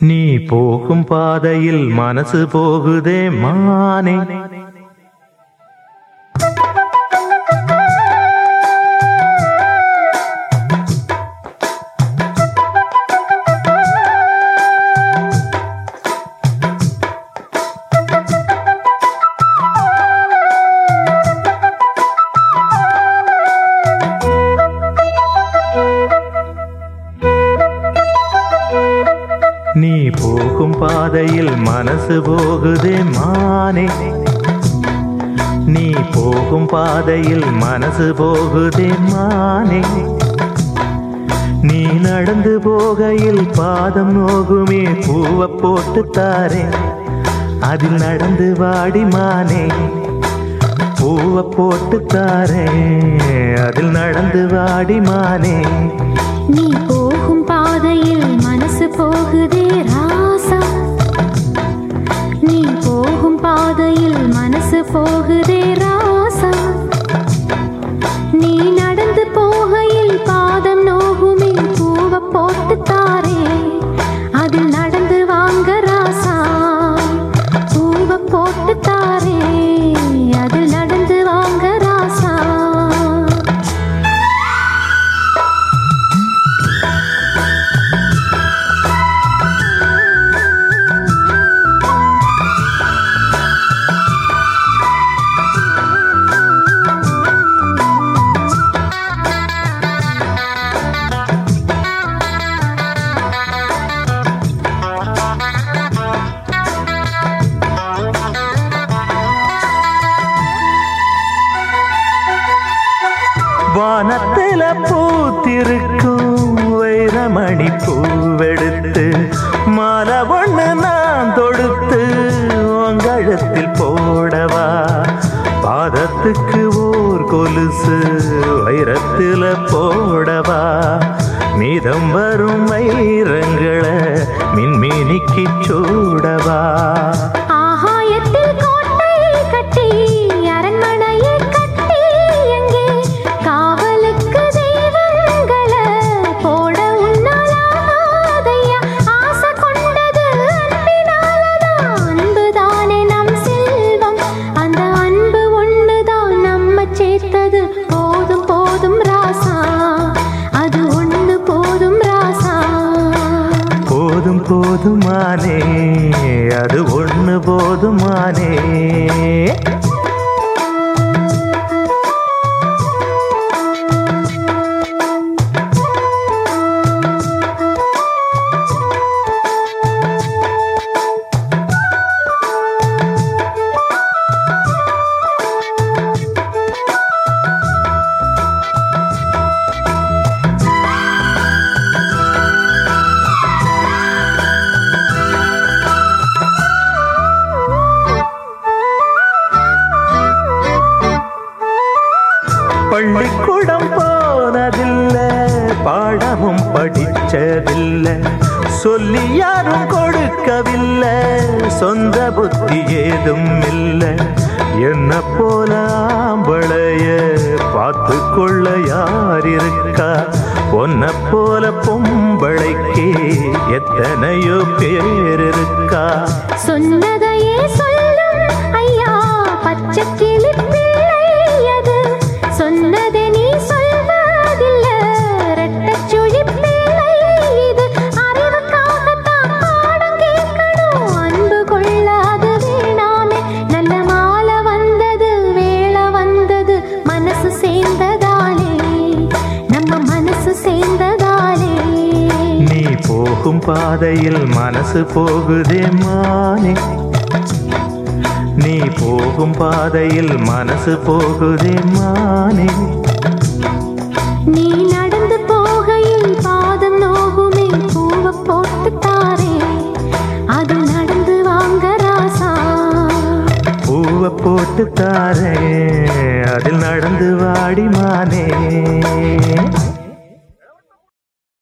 நீ போகும் பாதையில் மனசு போகுதே மானே. போகும் பாதையில் மனசு போகுதே மானே. நீ போகும் பாதையில் மனசு போகுதே மானே. நீ நடந்து போகையில் பாதம் நோகுமே பூவை போட்டு தாரே. அதில் நடந்து வாடி மானே பூவை போட்டு தாரே. அதில் நடந்து வாடி மானே. நீ போகும் பாதையில் மனசு போகுதே வானத்தில பூத்திருக்கும் வைரமணி பூவெடுத்து மாலை ஒண்ணு நான் தொடுத்து உங்கழுத்தில் போடவா? பாதத்துக்கு ஓர் கொலுசு வைரத்தில போடவா? மீதம் வரும் வைரங்களை மின்மினிக்கு சூடவா? அது ஒண்ணு பள்ளிக்கூடம் போனதில்லை. பாடமும் படிச்சதில்ல. சொல்லி யாரும் கொடுக்கவில்லை. சொந்த புத்தி ஏதும் இல்லை. என்ன போல ஆம்பளைய பார்த்து கொள்ள யார் இருக்கா? பொன்ன போல பொம்பளைக்கு எத்தனையோ பேர் இருக்கா? சொன்னதையே சொல்ல போகும் பாதையில் மனசு போகுதே மானே. நீ போகும் பாதையில் மனசு போகுதே மானே. நீ நடந்து போகையில் பாதம் நோகுமே பூவை போட்டு தாரே. அது நடந்து வாங்க ராசா. பூவை போட்டு தாரே அதில் நடந்து வாடி மானே.